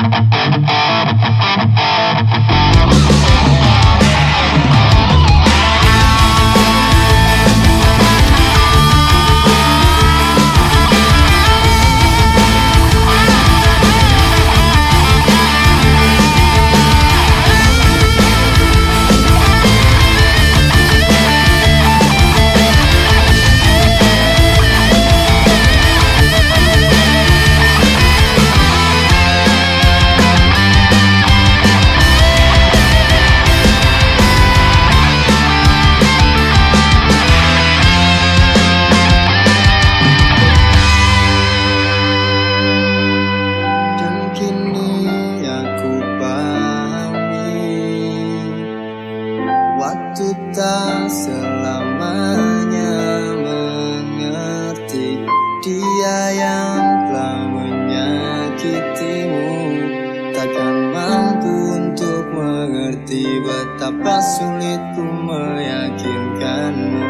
Música Tiba-tiba sulit ku meyakinkanmu.